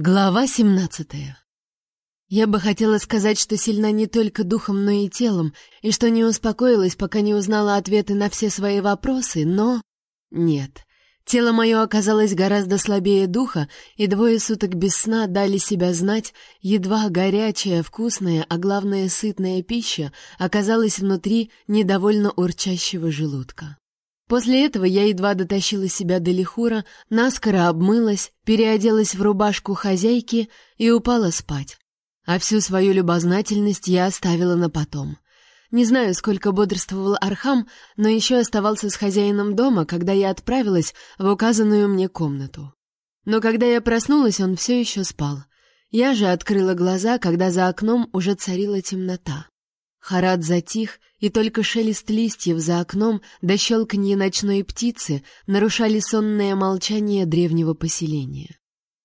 Глава 17. Я бы хотела сказать, что сильна не только духом, но и телом, и что не успокоилась, пока не узнала ответы на все свои вопросы, но... Нет. Тело мое оказалось гораздо слабее духа, и двое суток без сна дали себя знать, едва горячая, вкусная, а главное сытная пища оказалась внутри недовольно урчащего желудка. После этого я едва дотащила себя до лихура, наскоро обмылась, переоделась в рубашку хозяйки и упала спать. А всю свою любознательность я оставила на потом. Не знаю, сколько бодрствовал Архам, но еще оставался с хозяином дома, когда я отправилась в указанную мне комнату. Но когда я проснулась, он все еще спал. Я же открыла глаза, когда за окном уже царила темнота. Харат затих, и только шелест листьев за окном да щелканье ночной птицы нарушали сонное молчание древнего поселения.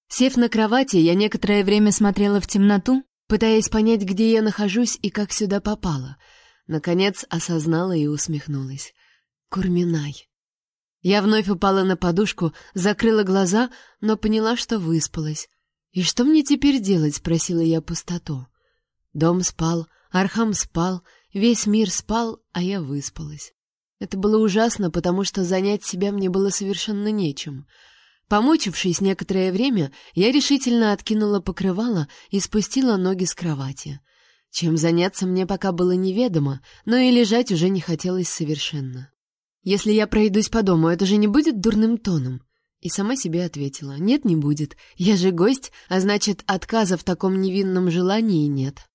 Сев на кровати, я некоторое время смотрела в темноту, пытаясь понять, где я нахожусь и как сюда попала. Наконец осознала и усмехнулась. Курминай. Я вновь упала на подушку, закрыла глаза, но поняла, что выспалась. «И что мне теперь делать?» — спросила я пустоту. Дом спал, Архам спал, весь мир спал, а я выспалась. Это было ужасно, потому что занять себя мне было совершенно нечем. Помучившись некоторое время, я решительно откинула покрывало и спустила ноги с кровати. Чем заняться мне пока было неведомо, но и лежать уже не хотелось совершенно. Если я пройдусь по дому, это же не будет дурным тоном. И сама себе ответила: нет, не будет. Я же гость, а значит, отказа в таком невинном желании нет.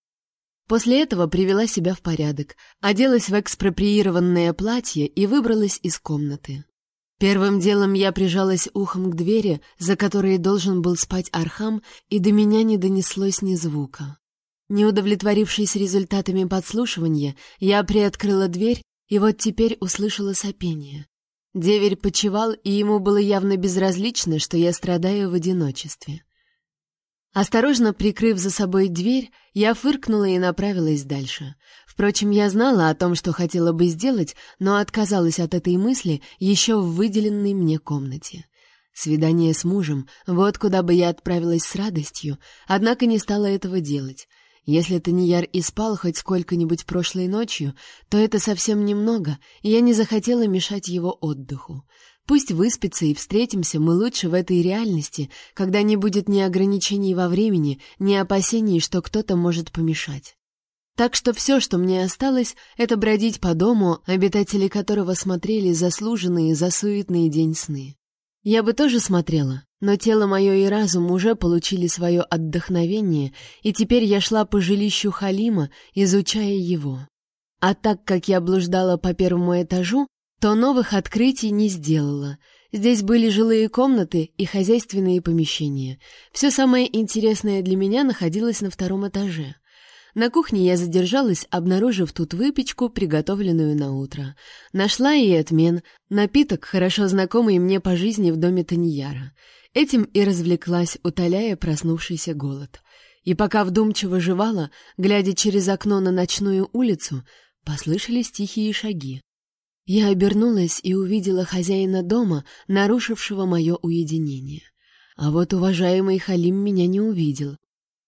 После этого привела себя в порядок, оделась в экспроприированное платье и выбралась из комнаты. Первым делом я прижалась ухом к двери, за которой должен был спать Архам, и до меня не донеслось ни звука. Не удовлетворившись результатами подслушивания, я приоткрыла дверь и вот теперь услышала сопение. Деверь почивал, и ему было явно безразлично, что я страдаю в одиночестве. Осторожно прикрыв за собой дверь, я фыркнула и направилась дальше. Впрочем, я знала о том, что хотела бы сделать, но отказалась от этой мысли еще в выделенной мне комнате. Свидание с мужем — вот куда бы я отправилась с радостью, однако не стала этого делать. Если Таньяр и спал хоть сколько-нибудь прошлой ночью, то это совсем немного, и я не захотела мешать его отдыху. Пусть выспится и встретимся мы лучше в этой реальности, когда не будет ни ограничений во времени, ни опасений, что кто-то может помешать. Так что все, что мне осталось, это бродить по дому, обитатели которого смотрели заслуженные за суетный день сны. Я бы тоже смотрела, но тело мое и разум уже получили свое отдохновение, и теперь я шла по жилищу Халима, изучая его. А так как я блуждала по первому этажу, то новых открытий не сделала. Здесь были жилые комнаты и хозяйственные помещения. Все самое интересное для меня находилось на втором этаже. На кухне я задержалась, обнаружив тут выпечку, приготовленную на утро. Нашла и отмен, напиток, хорошо знакомый мне по жизни в доме Таньяра. Этим и развлеклась, утоляя проснувшийся голод. И пока вдумчиво жевала, глядя через окно на ночную улицу, послышались тихие шаги. Я обернулась и увидела хозяина дома, нарушившего мое уединение. А вот уважаемый Халим меня не увидел.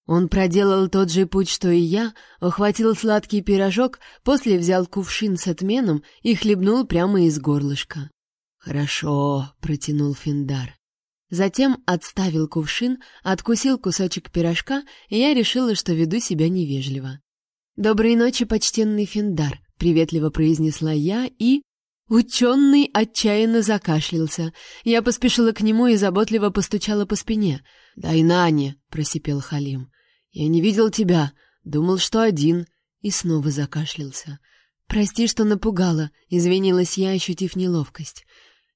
Он проделал тот же путь, что и я, ухватил сладкий пирожок, после взял кувшин с отменом и хлебнул прямо из горлышка. «Хорошо», — протянул Финдар. Затем отставил кувшин, откусил кусочек пирожка, и я решила, что веду себя невежливо. «Доброй ночи, почтенный Финдар», — приветливо произнесла я и... Ученый отчаянно закашлялся. Я поспешила к нему и заботливо постучала по спине. «Дай Нане!» — просипел Халим. «Я не видел тебя. Думал, что один». И снова закашлялся. «Прости, что напугала», — извинилась я, ощутив неловкость.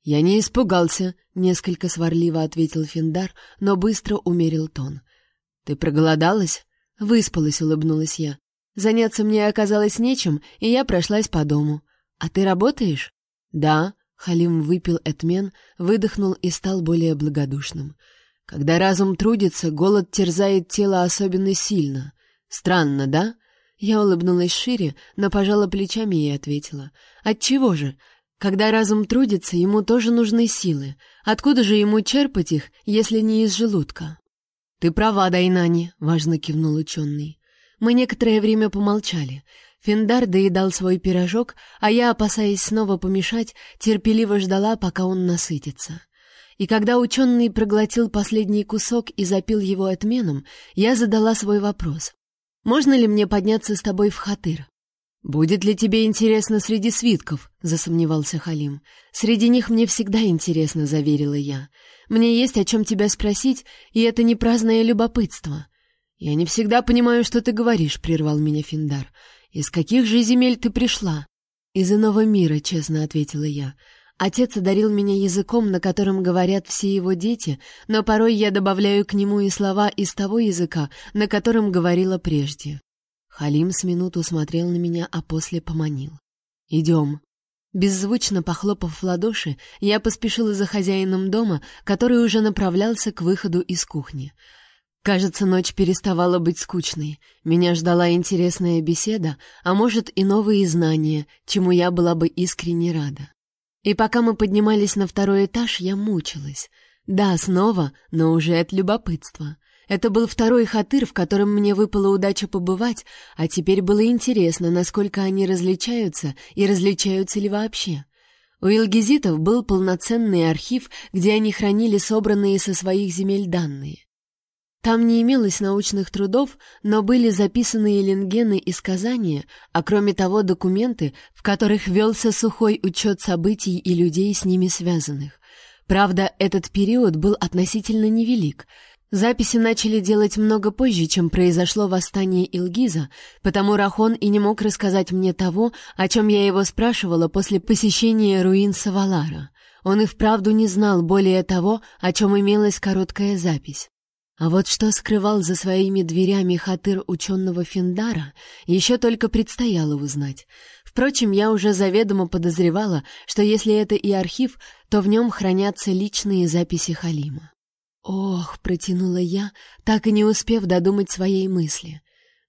«Я не испугался», — несколько сварливо ответил Финдар, но быстро умерил тон. «Ты проголодалась?» «Выспалась», — улыбнулась я. «Заняться мне оказалось нечем, и я прошлась по дому. А ты работаешь?» Да, Халим выпил этмен, выдохнул и стал более благодушным. Когда разум трудится, голод терзает тело особенно сильно. Странно, да? Я улыбнулась шире, но пожала плечами и ответила: "Отчего же? Когда разум трудится, ему тоже нужны силы. Откуда же ему черпать их, если не из желудка?" «Ты права, Дайнани», — важно кивнул ученый. Мы некоторое время помолчали. Финдар доедал свой пирожок, а я, опасаясь снова помешать, терпеливо ждала, пока он насытится. И когда ученый проглотил последний кусок и запил его отменом, я задала свой вопрос. «Можно ли мне подняться с тобой в Хатыр?» «Будет ли тебе интересно среди свитков?» — засомневался Халим. «Среди них мне всегда интересно», — заверила я. «Мне есть о чем тебя спросить, и это не праздное любопытство». «Я не всегда понимаю, что ты говоришь», — прервал меня Финдар. «Из каких же земель ты пришла?» «Из иного мира», — честно ответила я. Отец одарил меня языком, на котором говорят все его дети, но порой я добавляю к нему и слова из того языка, на котором говорила прежде. Халим с минуту смотрел на меня, а после поманил. «Идем». Беззвучно похлопав в ладоши, я поспешила за хозяином дома, который уже направлялся к выходу из кухни. Кажется, ночь переставала быть скучной. Меня ждала интересная беседа, а может и новые знания, чему я была бы искренне рада. И пока мы поднимались на второй этаж, я мучилась. Да, снова, но уже от любопытства. Это был второй хатыр, в котором мне выпала удача побывать, а теперь было интересно, насколько они различаются и различаются ли вообще. У Илгизитов был полноценный архив, где они хранили собранные со своих земель данные. Там не имелось научных трудов, но были записаны ленгены и сказания, а кроме того документы, в которых велся сухой учет событий и людей с ними связанных. Правда, этот период был относительно невелик. Записи начали делать много позже, чем произошло восстание Илгиза, потому Рахон и не мог рассказать мне того, о чем я его спрашивала после посещения руин Савалара. Он и вправду не знал более того, о чем имелась короткая запись. А вот что скрывал за своими дверями хатыр ученого Финдара, еще только предстояло узнать. Впрочем, я уже заведомо подозревала, что если это и архив, то в нем хранятся личные записи Халима. «Ох!» — протянула я, так и не успев додумать своей мысли.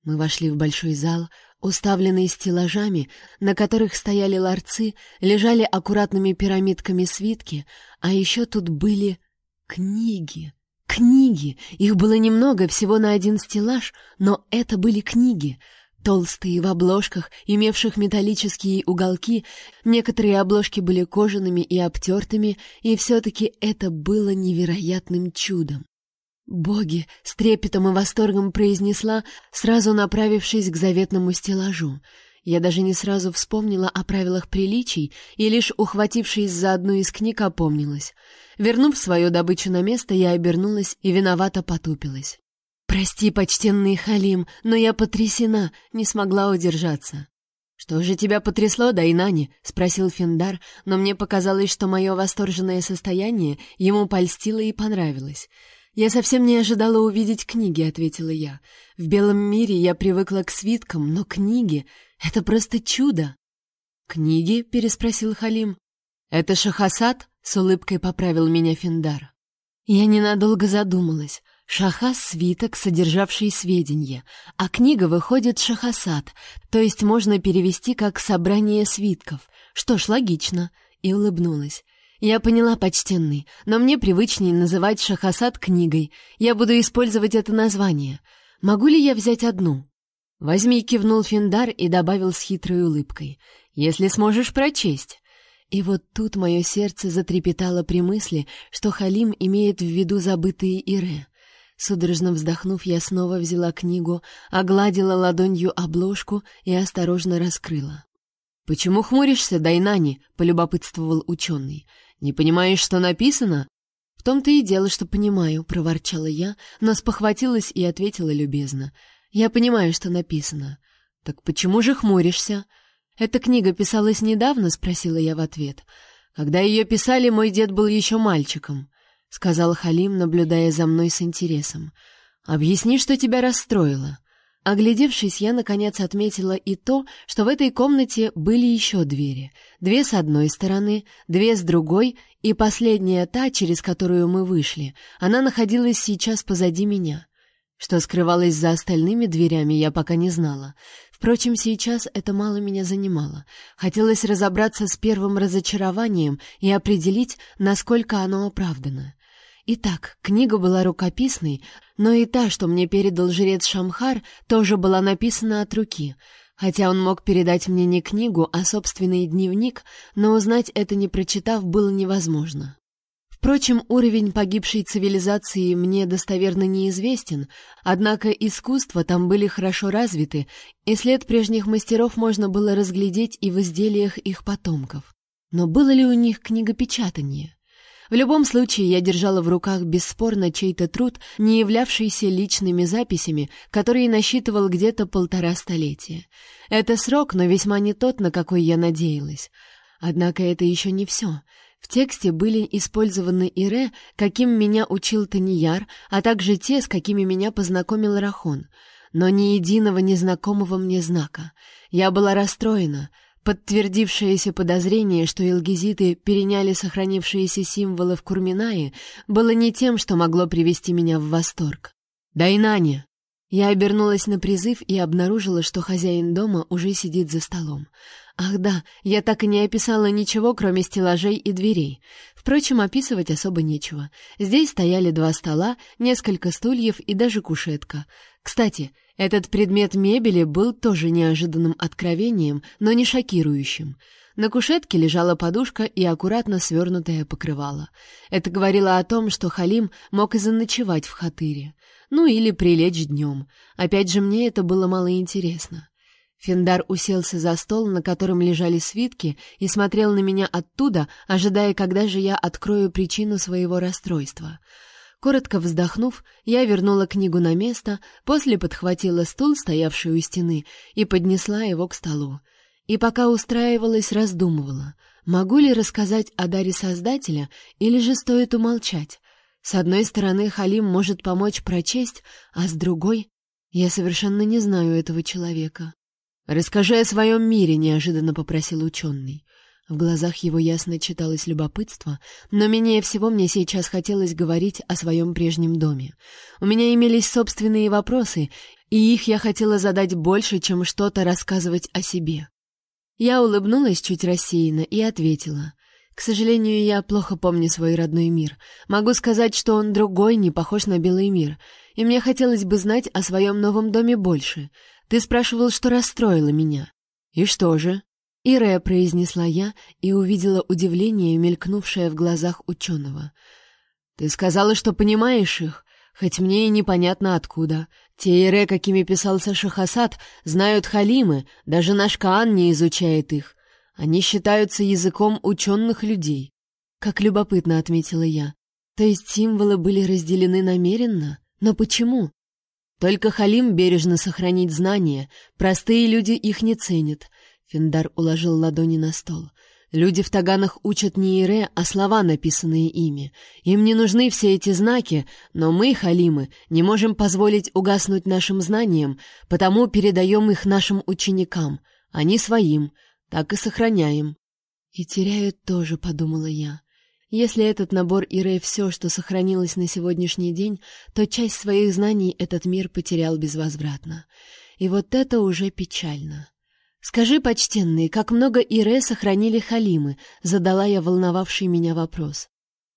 Мы вошли в большой зал, уставленный стеллажами, на которых стояли ларцы, лежали аккуратными пирамидками свитки, а еще тут были книги. Книги! Их было немного, всего на один стеллаж, но это были книги. Толстые в обложках, имевших металлические уголки, некоторые обложки были кожаными и обтертыми, и все-таки это было невероятным чудом. «Боги!» — с трепетом и восторгом произнесла, сразу направившись к заветному стеллажу — я даже не сразу вспомнила о правилах приличий и лишь ухватившись за одну из книг, опомнилась. Вернув свою добычу на место, я обернулась и виновато потупилась. «Прости, почтенный Халим, но я потрясена, не смогла удержаться». «Что же тебя потрясло, Дайнани?» — спросил Финдар, но мне показалось, что мое восторженное состояние ему польстило и понравилось. «Я совсем не ожидала увидеть книги», — ответила я. «В белом мире я привыкла к свиткам, но книги — это просто чудо». «Книги?» — переспросил Халим. «Это Шахасад?» — с улыбкой поправил меня Финдар. Я ненадолго задумалась. Шахас — свиток, содержавший сведения, а книга выходит Шахасад, то есть можно перевести как «собрание свитков». Что ж, логично. И улыбнулась. «Я поняла, почтенный, но мне привычнее называть Шахасад книгой. Я буду использовать это название. Могу ли я взять одну?» «Возьми», — кивнул Финдар и добавил с хитрой улыбкой. «Если сможешь прочесть». И вот тут мое сердце затрепетало при мысли, что Халим имеет в виду забытые Ире. Судорожно вздохнув, я снова взяла книгу, огладила ладонью обложку и осторожно раскрыла. «Почему хмуришься, Дайнани?» — полюбопытствовал ученый. «Не понимаешь, что написано?» «В том-то и дело, что понимаю», — проворчала я, но спохватилась и ответила любезно. «Я понимаю, что написано». «Так почему же хмуришься?» «Эта книга писалась недавно?» — спросила я в ответ. «Когда ее писали, мой дед был еще мальчиком», — сказал Халим, наблюдая за мной с интересом. «Объясни, что тебя расстроило». Оглядевшись, я, наконец, отметила и то, что в этой комнате были еще двери. Две с одной стороны, две с другой, и последняя та, через которую мы вышли. Она находилась сейчас позади меня. Что скрывалось за остальными дверями, я пока не знала. Впрочем, сейчас это мало меня занимало. Хотелось разобраться с первым разочарованием и определить, насколько оно оправдано. Итак, книга была рукописной, но и та, что мне передал жрец Шамхар, тоже была написана от руки. Хотя он мог передать мне не книгу, а собственный дневник, но узнать это не прочитав было невозможно. Впрочем, уровень погибшей цивилизации мне достоверно неизвестен, однако искусства там были хорошо развиты, и след прежних мастеров можно было разглядеть и в изделиях их потомков. Но было ли у них книгопечатание? В любом случае, я держала в руках бесспорно чей-то труд, не являвшийся личными записями, которые насчитывал где-то полтора столетия. Это срок, но весьма не тот, на какой я надеялась. Однако это еще не все — в тексте были использованы ире, каким меня учил Таньяр, а также те, с какими меня познакомил Рахон, но ни единого незнакомого мне знака. Я была расстроена. Подтвердившееся подозрение, что илгизиты переняли сохранившиеся символы в Курминае, было не тем, что могло привести меня в восторг. «Дайнани!» Я обернулась на призыв и обнаружила, что хозяин дома уже сидит за столом. Ах да, я так и не описала ничего, кроме стеллажей и дверей. Впрочем, описывать особо нечего. Здесь стояли два стола, несколько стульев и даже кушетка. Кстати, этот предмет мебели был тоже неожиданным откровением, но не шокирующим. На кушетке лежала подушка и аккуратно свернутое покрывало. Это говорило о том, что Халим мог и заночевать в хатыре. Ну или прилечь днем. Опять же, мне это было мало интересно. Финдар уселся за стол, на котором лежали свитки, и смотрел на меня оттуда, ожидая, когда же я открою причину своего расстройства. Коротко вздохнув, я вернула книгу на место, после подхватила стул, стоявший у стены, и поднесла его к столу. И пока устраивалась, раздумывала, могу ли рассказать о даре Создателя или же стоит умолчать. С одной стороны, Халим может помочь прочесть, а с другой я совершенно не знаю этого человека. «Расскажи о своем мире», — неожиданно попросил ученый. В глазах его ясно читалось любопытство, но менее всего мне сейчас хотелось говорить о своем прежнем доме. У меня имелись собственные вопросы, и их я хотела задать больше, чем что-то рассказывать о себе. Я улыбнулась чуть рассеянно и ответила. К сожалению, я плохо помню свой родной мир. Могу сказать, что он другой, не похож на белый мир, и мне хотелось бы знать о своем новом доме больше — ты спрашивал, что расстроило меня. И что же? Ирея произнесла я и увидела удивление, мелькнувшее в глазах ученого. Ты сказала, что понимаешь их, хоть мне и непонятно откуда. Те Ире, какими писался Шахасад, знают халимы, даже наш Каан не изучает их. Они считаются языком ученых людей. Как любопытно отметила я. То есть символы были разделены намеренно? Но почему? Только Халим бережно сохранить знания, простые люди их не ценят. Финдар уложил ладони на стол. Люди в таганах учат не ире, а слова, написанные ими. Им не нужны все эти знаки, но мы, халимы, не можем позволить угаснуть нашим знаниям, потому передаем их нашим ученикам, они своим, так и сохраняем. И теряют тоже, подумала я. Если этот набор Ире все, что сохранилось на сегодняшний день, то часть своих знаний этот мир потерял безвозвратно. И вот это уже печально. «Скажи, почтенный, как много Ире сохранили Халимы?» — задала я волновавший меня вопрос.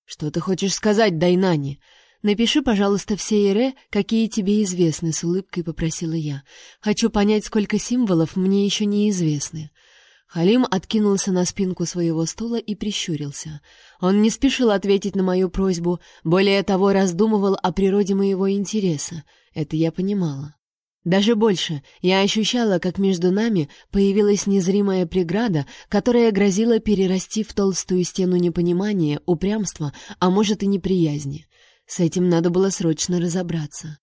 «Что ты хочешь сказать, Дайнани?» «Напиши, пожалуйста, все Ире, какие тебе известны», — с улыбкой попросила я. «Хочу понять, сколько символов мне еще неизвестны». Халим откинулся на спинку своего стула и прищурился. Он не спешил ответить на мою просьбу, более того, раздумывал о природе моего интереса. Это я понимала. Даже больше, я ощущала, как между нами появилась незримая преграда, которая грозила перерасти в толстую стену непонимания, упрямства, а может и неприязни. С этим надо было срочно разобраться.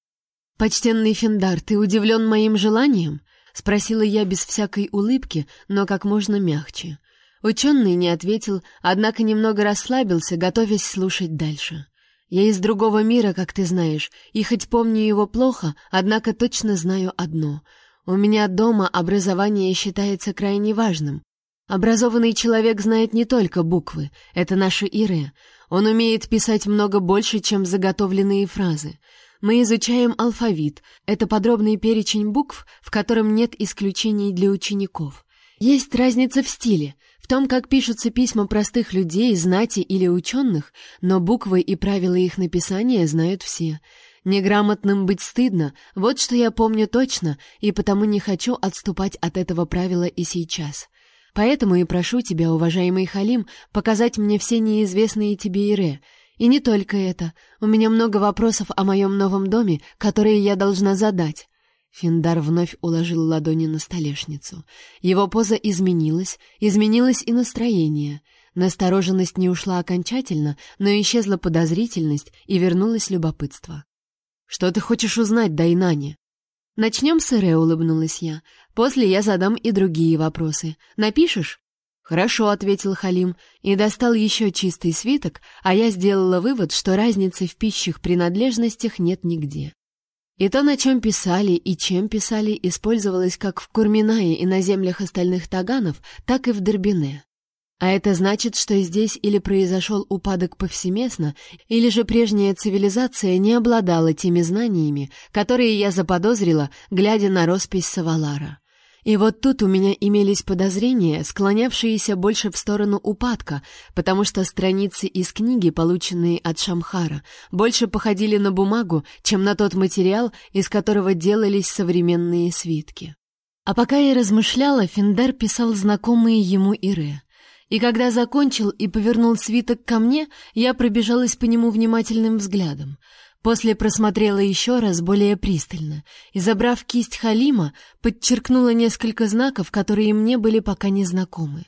«Почтенный Финдар, ты удивлен моим желанием?» Спросила я без всякой улыбки, но как можно мягче. Ученый не ответил, однако немного расслабился, готовясь слушать дальше. Я из другого мира, как ты знаешь, и хоть помню его плохо, однако точно знаю одно. У меня дома образование считается крайне важным. Образованный человек знает не только буквы, это наши ире. Он умеет писать много больше, чем заготовленные фразы. Мы изучаем алфавит. Это подробный перечень букв, в котором нет исключений для учеников. Есть разница в стиле. В том, как пишутся письма простых людей, знати или ученых, но буквы и правила их написания знают все. Неграмотным быть стыдно, вот что я помню точно, и потому не хочу отступать от этого правила и сейчас. Поэтому и прошу тебя, уважаемый Халим, показать мне все неизвестные тебе Ире. И не только это. У меня много вопросов о моем новом доме, которые я должна задать. Финдар вновь уложил ладони на столешницу. Его поза изменилась, изменилось и настроение. Настороженность не ушла окончательно, но исчезла подозрительность и вернулось любопытство. «Что ты хочешь узнать, Дайнани?» «Начнем с Эре», — улыбнулась я. «После я задам и другие вопросы. Напишешь?» «Хорошо», — ответил Халим и достал еще чистый свиток, а я сделала вывод, что разницы в пищих принадлежностях нет нигде. И то, на чем писали и чем писали, использовалось как в Курминае и на землях остальных таганов, так и в Дербине. А это значит, что здесь или произошел упадок повсеместно, или же прежняя цивилизация не обладала теми знаниями, которые я заподозрила, глядя на роспись Савалара. И вот тут у меня имелись подозрения, склонявшиеся больше в сторону упадка, потому что страницы из книги, полученные от Шамхара, больше походили на бумагу, чем на тот материал, из которого делались современные свитки. А пока я размышляла, Финдар писал знакомые ему Ире. И когда закончил и повернул свиток ко мне, я пробежалась по нему внимательным взглядом — После просмотрела еще раз более пристально и, забрав кисть Халима, подчеркнула несколько знаков, которые мне были пока не знакомы.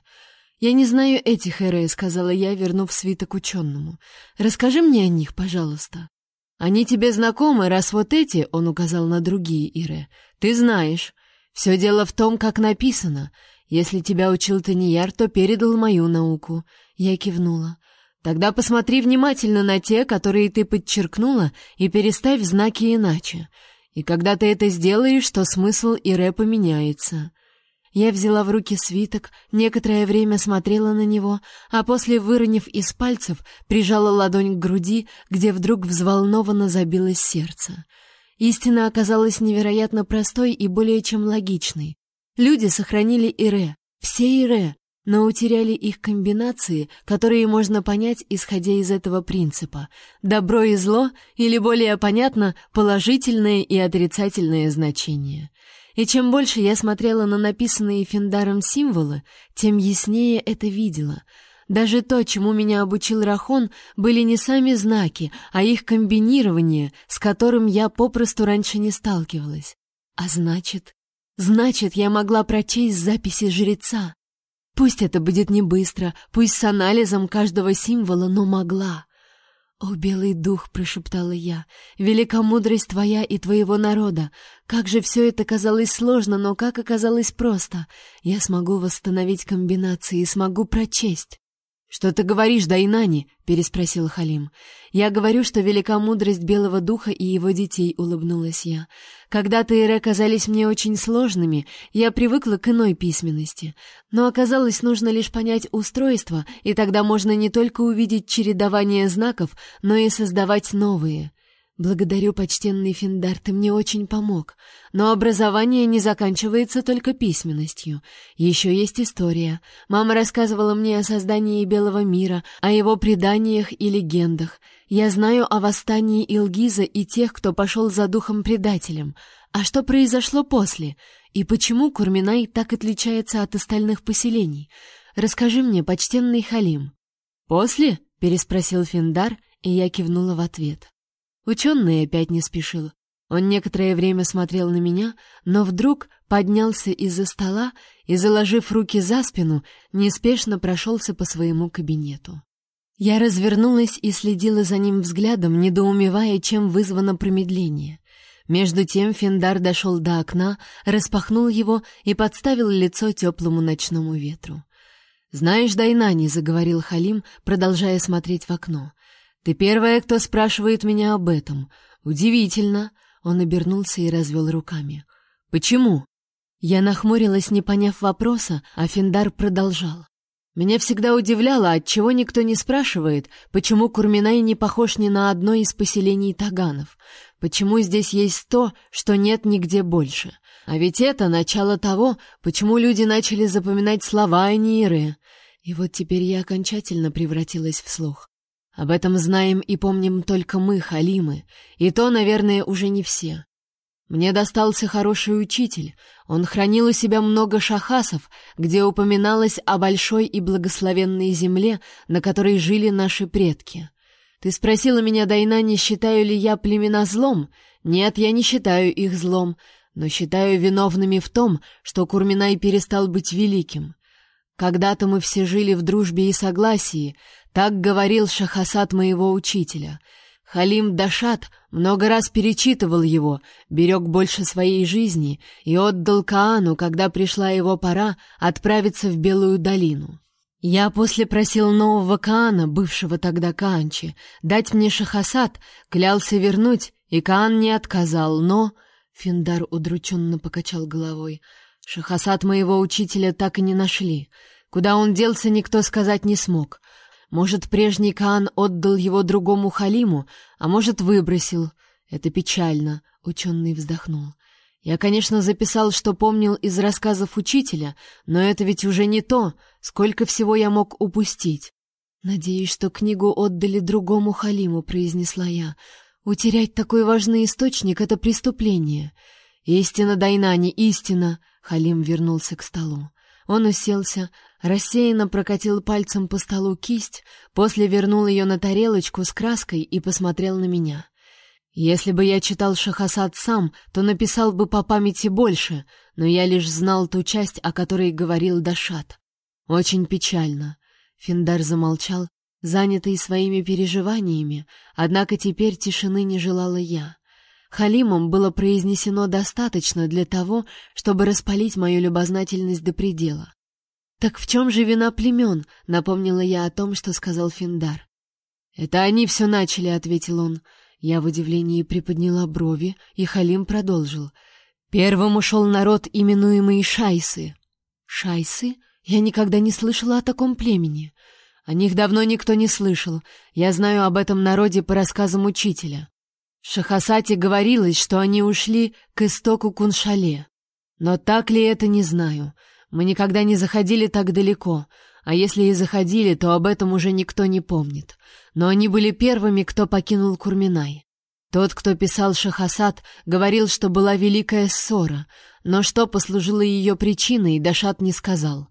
«Я не знаю этих, Эре», — сказала я, вернув свиток ученому. «Расскажи мне о них, пожалуйста». «Они тебе знакомы, раз вот эти», — он указал на другие Ире. «Ты знаешь. Все дело в том, как написано. Если тебя учил Таньяр, то передал мою науку». Я кивнула. Тогда посмотри внимательно на те, которые ты подчеркнула, и переставь знаки иначе. И когда ты это сделаешь, то смысл Ире поменяется. Я взяла в руки свиток, некоторое время смотрела на него, а после, выронив из пальцев, прижала ладонь к груди, где вдруг взволнованно забилось сердце. Истина оказалась невероятно простой и более чем логичной. Люди сохранили Ире, все Ире, но утеряли их комбинации, которые можно понять, исходя из этого принципа. Добро и зло, или более понятно, положительное и отрицательное значение. И чем больше я смотрела на написанные Финдаром символы, тем яснее это видела. Даже то, чему меня обучил Рахон, были не сами знаки, а их комбинирование, с которым я попросту раньше не сталкивалась. А значит... Значит, я могла прочесть записи жреца. Пусть это будет не быстро, пусть с анализом каждого символа, но могла. «О, белый дух!» — прошептала я. «Велика мудрость твоя и твоего народа! Как же все это казалось сложно, но как оказалось просто! Я смогу восстановить комбинации и смогу прочесть!» «Что ты говоришь, Дайнани?» — переспросил Халим. «Я говорю, что велика мудрость Белого Духа и его детей», — улыбнулась я. «Когда-то Ире казались мне очень сложными, я привыкла к иной письменности. Но оказалось, нужно лишь понять устройство, и тогда можно не только увидеть чередование знаков, но и создавать новые. «Благодарю, почтенный Финдар, ты мне очень помог. Но образование не заканчивается только письменностью. Еще есть история. Мама рассказывала мне о создании Белого мира, о его преданиях и легендах. Я знаю о восстании Илгиза и тех, кто пошел за духом-предателем. А что произошло после? И почему Курминай так отличается от остальных поселений? Расскажи мне, почтенный Халим». «После?» — переспросил Финдар, и я кивнула в ответ. Ученый опять не спешил. Он некоторое время смотрел на меня, но вдруг поднялся из-за стола и, заложив руки за спину, неспешно прошелся по своему кабинету. Я развернулась и следила за ним взглядом, недоумевая, чем вызвано промедление. Между тем Финдар дошел до окна, распахнул его и подставил лицо теплому ночному ветру. «Знаешь, Дайнани», — заговорил Халим, продолжая смотреть в окно, ты первая, кто спрашивает меня об этом. Удивительно. Он обернулся и развел руками. Почему? Я нахмурилась, не поняв вопроса, а Финдар продолжал. Меня всегда удивляло, отчего никто не спрашивает, почему Курминай не похож ни на одно из поселений таганов, почему здесь есть то, что нет нигде больше. А ведь это начало того, почему люди начали запоминать слова Аниры. И вот теперь я окончательно превратилась в слух. Об этом знаем и помним только мы, халимы, и то, наверное, уже не все. Мне достался хороший учитель. Он хранил у себя много шахасов, где упоминалось о большой и благословенной земле, на которой жили наши предки. Ты спросила меня, Дайна, не считаю ли я племена злом? Нет, я не считаю их злом, но считаю виновными в том, что Курминай перестал быть великим. Когда-то мы все жили в дружбе и согласии, так говорил Шахасад моего учителя — Халим Дашат много раз перечитывал его, берег больше своей жизни и отдал Каану, когда пришла его пора отправиться в Белую долину. Я после просил нового Каана, бывшего тогда Каанчи, дать мне шахасад, клялся вернуть, и Каан не отказал, но... Финдар удрученно покачал головой. Шахасад моего учителя так и не нашли. Куда он делся, никто сказать не смог. Может, прежний Каан отдал его другому Халиму, а может, выбросил. Это печально, ученый вздохнул. Я, конечно, записал, что помнил из рассказов учителя, но это ведь уже не то, сколько всего я мог упустить. Надеюсь, что книгу отдали другому Халиму, произнесла я. Утерять такой важный источник это преступление. Истина, Дайнани, истина, Халим вернулся к столу. Он уселся, рассеянно прокатил пальцем по столу кисть, после вернул ее на тарелочку с краской и посмотрел на меня. Если бы я читал Шахасад сам, то написал бы по памяти больше, но я лишь знал ту часть, о которой говорил Дашат. Очень печально. Финдар замолчал, занятый своими переживаниями, однако теперь тишины не желала я. Халимом было произнесено достаточно для того, чтобы распалить мою любознательность до предела. «Так в чем же вина племен?» — напомнила я о том, что сказал Финдар. «Это они все начали», — ответил он. Я в удивлении приподняла брови, и Халим продолжил. «Первым ушел народ, именуемый Шайсы». «Шайсы? Я никогда не слышала о таком племени. О них давно никто не слышал. Я знаю об этом народе по рассказам учителя. В Шахасате говорилось, что они ушли к истоку Куншале. Но так ли это, не знаю. Мы никогда не заходили так далеко, а если и заходили, то об этом уже никто не помнит. Но они были первыми, кто покинул Курминай. Тот, кто писал Шахасад, говорил, что была великая ссора, но что послужило ее причиной, Дашат не сказал.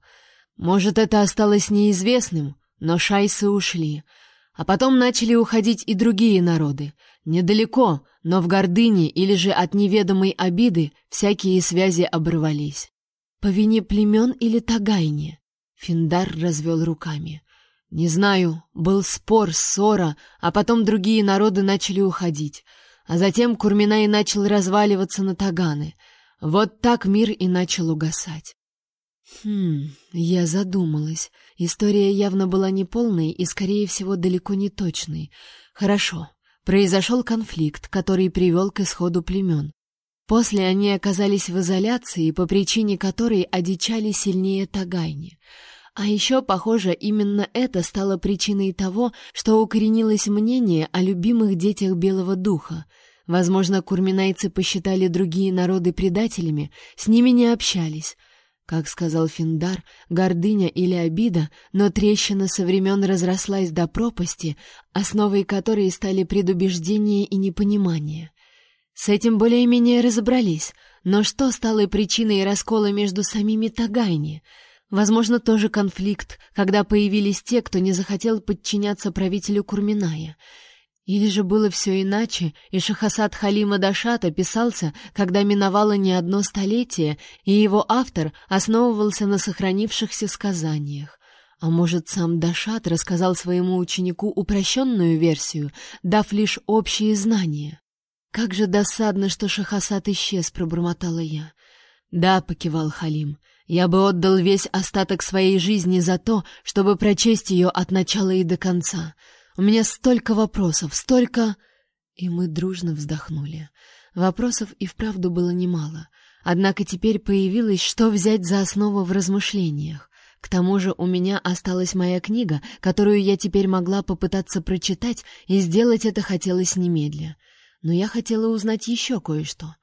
Может, это осталось неизвестным, но шайсы ушли. А потом начали уходить и другие народы. Недалеко, но в гордыне или же от неведомой обиды всякие связи оборвались. По вине племен или тагайне? Финдар развел руками. Не знаю, был спор, ссора, а потом другие народы начали уходить. А затем Курминай начал разваливаться на таганы. Вот так мир и начал угасать. Хм, я задумалась. История явно была неполной и, скорее всего, далеко не точной. Хорошо. Произошел конфликт, который привел к исходу племен. После они оказались в изоляции, по причине которой одичали сильнее Тагайни. А еще, похоже, именно это стало причиной того, что укоренилось мнение о любимых детях Белого Духа. Возможно, курминайцы посчитали другие народы предателями, с ними не общались. Как сказал Финдар, гордыня или обида, но трещина со времен разрослась до пропасти, основой которой стали предубеждение и непонимание. С этим более-менее разобрались, но что стало причиной раскола между самими Тагайни? Возможно, тоже конфликт, когда появились те, кто не захотел подчиняться правителю Курминая. Или же было все иначе, и Шахасад Халима Дашата писался, когда миновало не одно столетие, и его автор основывался на сохранившихся сказаниях. А может, сам Дашат рассказал своему ученику упрощенную версию, дав лишь общие знания? Как же досадно, что Шахасат исчез, пробормотала я. Да, покивал Халим. Я бы отдал весь остаток своей жизни за то, чтобы прочесть ее от начала и до конца. У меня столько вопросов, столько И мы дружно вздохнули. Вопросов и вправду было немало. Однако теперь появилось, что взять за основу в размышлениях. К тому же у меня осталась моя книга, которую я теперь могла попытаться прочитать, и сделать это хотелось немедля но я хотела узнать еще кое-что.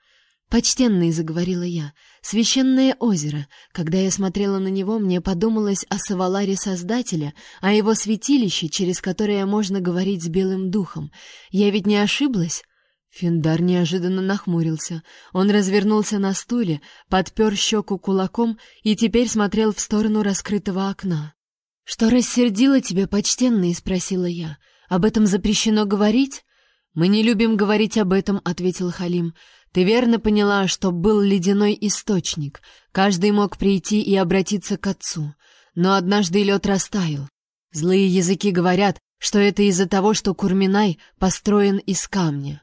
«Почтенный», — заговорила я, — «священное озеро. Когда я смотрела на него, мне подумалось о Саваларе Создателя, о его святилище, через которое можно говорить с Белым Духом. Я ведь не ошиблась?» Финдар неожиданно нахмурился. Он развернулся на стуле, подпер щеку кулаком и теперь смотрел в сторону раскрытого окна. «Что рассердило тебя, почтенный?» — спросила я. «Об этом запрещено говорить?» «Мы не любим говорить об этом», — ответил Халим. Ты верно поняла, что был ледяной источник. Каждый мог прийти и обратиться к отцу. Но однажды лед растаял. Злые языки говорят, что это из-за того, что Курминай построен из камня.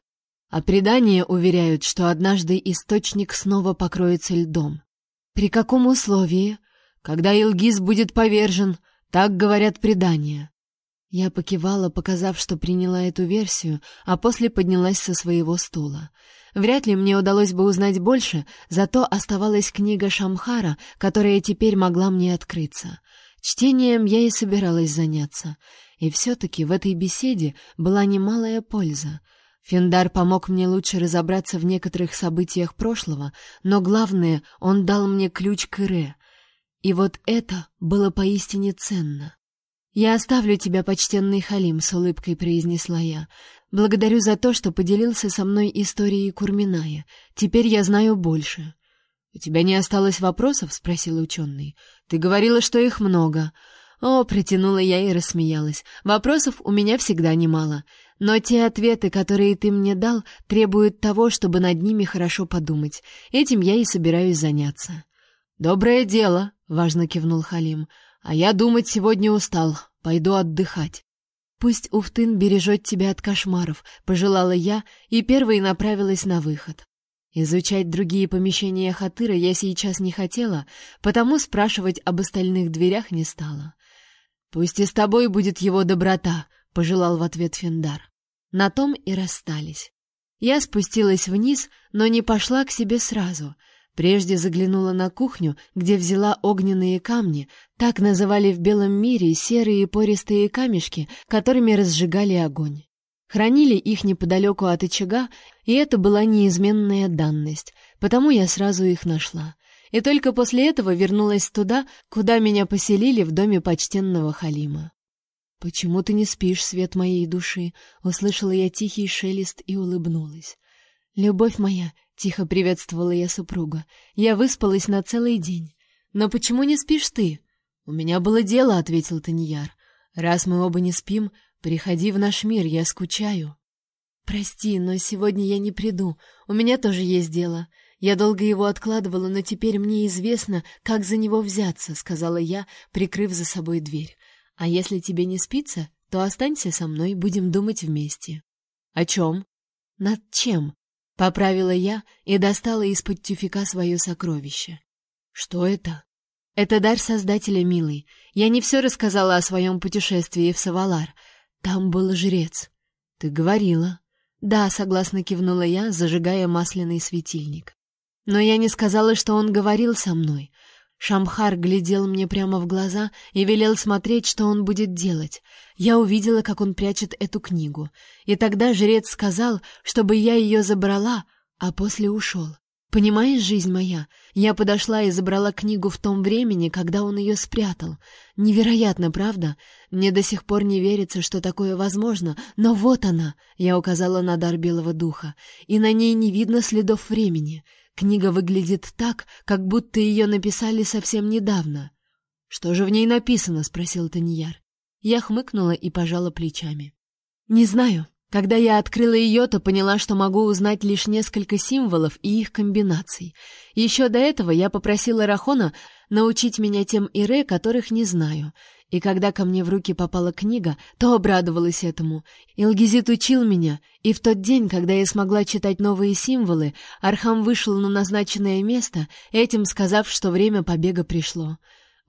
А предания уверяют, что однажды источник снова покроется льдом. При каком условии? Когда Илгиз будет повержен, так говорят предания. Я покивала, показав, что приняла эту версию, а после поднялась со своего стула. Вряд ли мне удалось бы узнать больше, зато оставалась книга Шамхара, которая теперь могла мне открыться. Чтением я и собиралась заняться. И все-таки в этой беседе была немалая польза. Финдар помог мне лучше разобраться в некоторых событиях прошлого, но главное, он дал мне ключ к Ире. И вот это было поистине ценно. «Я оставлю тебя, почтенный Халим», — с улыбкой произнесла я. Благодарю за то, что поделился со мной историей Курминая. Теперь я знаю больше. — У тебя не осталось вопросов? — спросил ученый. — Ты говорила, что их много. О, протянула я и рассмеялась. Вопросов у меня всегда немало. Но те ответы, которые ты мне дал, требуют того, чтобы над ними хорошо подумать. Этим я и собираюсь заняться. Доброе дело, важно кивнул Халим. А я думать сегодня устал. Пойду отдыхать. Пусть Уфтын бережет тебя от кошмаров, пожелала я и первой направилась на выход. Изучать другие помещения Хатыра я сейчас не хотела, потому спрашивать об остальных дверях не стала. Пусть и с тобой будет его доброта, пожелал в ответ Фендар. На том и расстались. Я спустилась вниз, но не пошла к себе сразу — Прежде заглянула на кухню, где взяла огненные камни, так называли в белом мире серые пористые камешки, которыми разжигали огонь. Хранили их неподалеку от очага, и это была неизменная данность, потому я сразу их нашла. И только после этого вернулась туда, куда меня поселили в доме почтенного Халима. «Почему ты не спишь, свет моей души?» — услышала я тихий шелест и улыбнулась. «Любовь моя, Тихо приветствовала я супруга. Я выспалась на целый день. Но почему не спишь ты? У меня было дело, ответил Таньяр. Раз мы оба не спим, приходи в наш мир, я скучаю. Прости, но сегодня я не приду. У меня тоже есть дело. Я долго его откладывала, но теперь мне известно, как за него взяться, сказала я, прикрыв за собой дверь. А если тебе не спится, то останься со мной, будем думать вместе. О чем? Над чем? Поправила я и достала из-под тюфика свое сокровище. Что это? Это дар Создателя, милый. Я не все рассказала о своем путешествии в Савалар. Там был жрец. Ты говорила. Да, согласно кивнула я, зажигая масляный светильник. Но я не сказала, что он говорил со мной. Шамхар глядел мне прямо в глаза и велел смотреть, что он будет делать. Я увидела, как он прячет эту книгу. И тогда жрец сказал, чтобы я ее забрала, а после ушел. Понимаешь, жизнь моя, я подошла и забрала книгу в том времени, когда он ее спрятал. Невероятно, правда? Мне до сих пор не верится, что такое возможно, но вот она, я указала на дар белого духа, и на ней не видно следов времени. Книга выглядит так, как будто ее написали совсем недавно. Что же в ней написано, спросил Таньяр. Я хмыкнула и пожала плечами. Не знаю. Когда я открыла ее, то поняла, что могу узнать лишь несколько символов и их комбинаций. Еще до этого я попросила Рахона научить меня тем ире, которых не знаю. И когда ко мне в руки попала книга, то обрадовалась этому. Илгизит учил меня, и в тот день, когда я смогла читать новые символы, Архам вышел на назначенное место, этим сказав, что время побега пришло.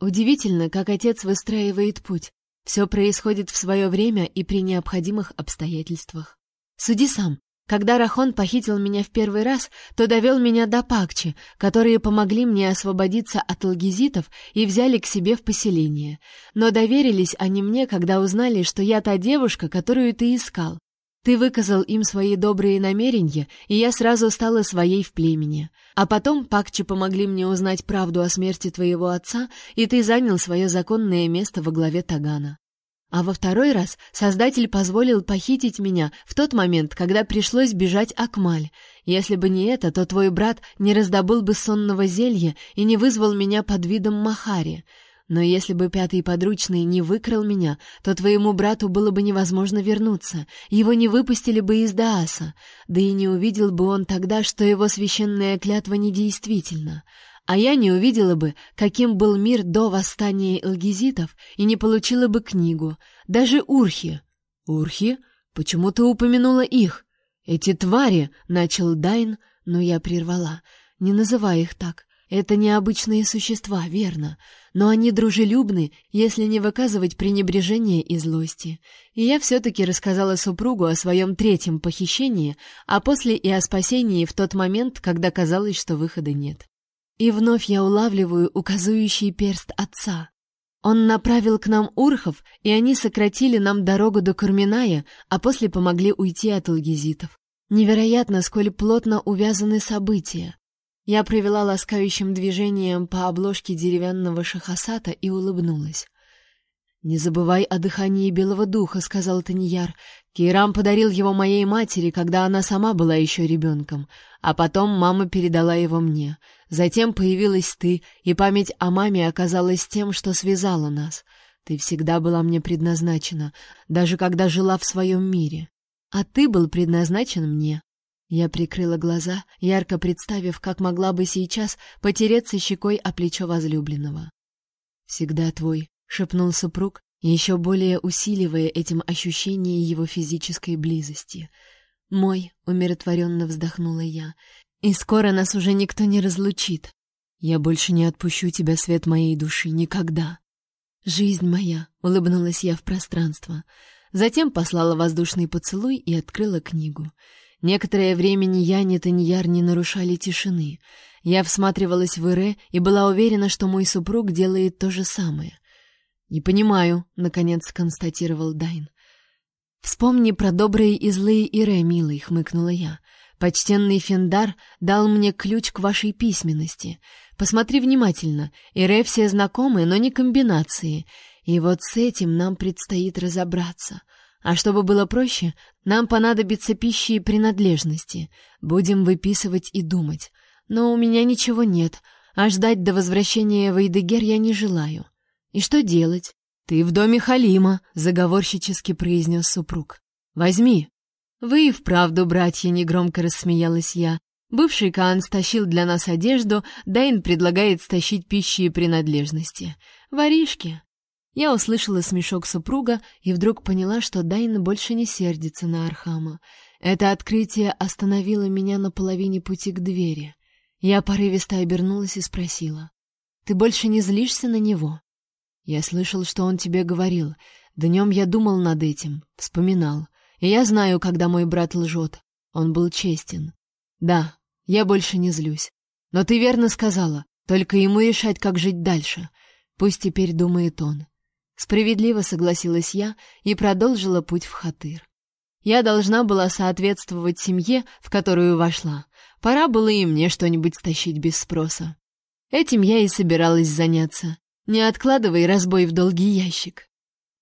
Удивительно, как отец выстраивает путь. Все происходит в свое время и при необходимых обстоятельствах. Суди сам, когда Рахон похитил меня в первый раз, то довел меня до Пакчи, которые помогли мне освободиться от алгизитов и взяли к себе в поселение. Но доверились они мне, когда узнали, что я та девушка, которую ты искал. Ты выказал им свои добрые намерения, и я сразу стала своей в племени. А потом пакчи помогли мне узнать правду о смерти твоего отца, и ты занял свое законное место во главе Тагана. А во второй раз Создатель позволил похитить меня в тот момент, когда пришлось бежать Акмаль. Если бы не это, то твой брат не раздобыл бы сонного зелья и не вызвал меня под видом Махари. Но если бы пятый подручный не выкрал меня, то твоему брату было бы невозможно вернуться, его не выпустили бы из Дааса, да и не увидел бы он тогда, что его священная клятва недействительна. А я не увидела бы, каким был мир до восстания элгизитов, и не получила бы книгу, даже Урхи. Урхи? Почему ты упомянула их? Эти твари, начал Дайн, но я прервала. Не называй их так. Это необычные существа, верно, но они дружелюбны, если не выказывать пренебрежения и злости. И я все-таки рассказала супругу о своем третьем похищении, а после и о спасении в тот момент, когда казалось, что выхода нет. И вновь я улавливаю указывающий перст отца. Он направил к нам урхов, и они сократили нам дорогу до Курминая, а после помогли уйти от алгезитов. Невероятно, сколь плотно увязаны события. Я провела ласкающим движением по обложке деревянного шахасата и улыбнулась. «Не забывай о дыхании белого духа», — сказал Таньяр. «Кейрам подарил его моей матери, когда она сама была еще ребенком, а потом мама передала его мне. Затем появилась ты, и память о маме оказалась тем, что связала нас. Ты всегда была мне предназначена, даже когда жила в своем мире. А ты был предназначен мне. Я прикрыла глаза, ярко представив, как могла бы сейчас потереться щекой о плечо возлюбленного. «Всегда твой», — шепнул супруг, еще более усиливая этим ощущение его физической близости. «Мой», — умиротворенно вздохнула я, — «и скоро нас уже никто не разлучит. Я больше не отпущу тебя, свет моей души, никогда». «Жизнь моя», — улыбнулась я в пространство. Затем послала воздушный поцелуй и открыла книгу. Некоторое время ни я, ни Таньяр не нарушали тишины. Я всматривалась в Ире и была уверена, что мой супруг делает то же самое. «Не понимаю», — наконец констатировал Дайн. «Вспомни про добрые и злые Ире, милый», — хмыкнула я. «Почтенный Фендар дал мне ключ к вашей письменности. Посмотри внимательно. Ире все знакомые, но не комбинации. И вот с этим нам предстоит разобраться. А чтобы было проще, нам понадобится пища и принадлежности. Будем выписывать и думать. Но у меня ничего нет, а ждать до возвращения в я не желаю. И что делать? Ты в доме Халима, заговорщически произнес супруг. Возьми. Вы и вправду, братья, негромко рассмеялась я. Бывший Каан стащил для нас одежду, Дайн предлагает стащить пищи и принадлежности. Воришки. Я услышала смешок супруга и вдруг поняла, что Дайн больше не сердится на Архама. Это открытие остановило меня на половине пути к двери. Я порывисто обернулась и спросила: "Ты больше не злишься на него?" Я слышал, что он тебе говорил. Днем я думал над этим, вспоминал. И я знаю, когда мой брат лжет. Он был честен. Да, я больше не злюсь. Но ты верно сказала, только ему решать, как жить дальше. Пусть теперь думает он. Справедливо согласилась я и продолжила путь в Хатыр. Я должна была соответствовать семье, в которую вошла. Пора было и мне что-нибудь стащить без спроса. Этим я и собиралась заняться. Не откладывай разбой в долгий ящик.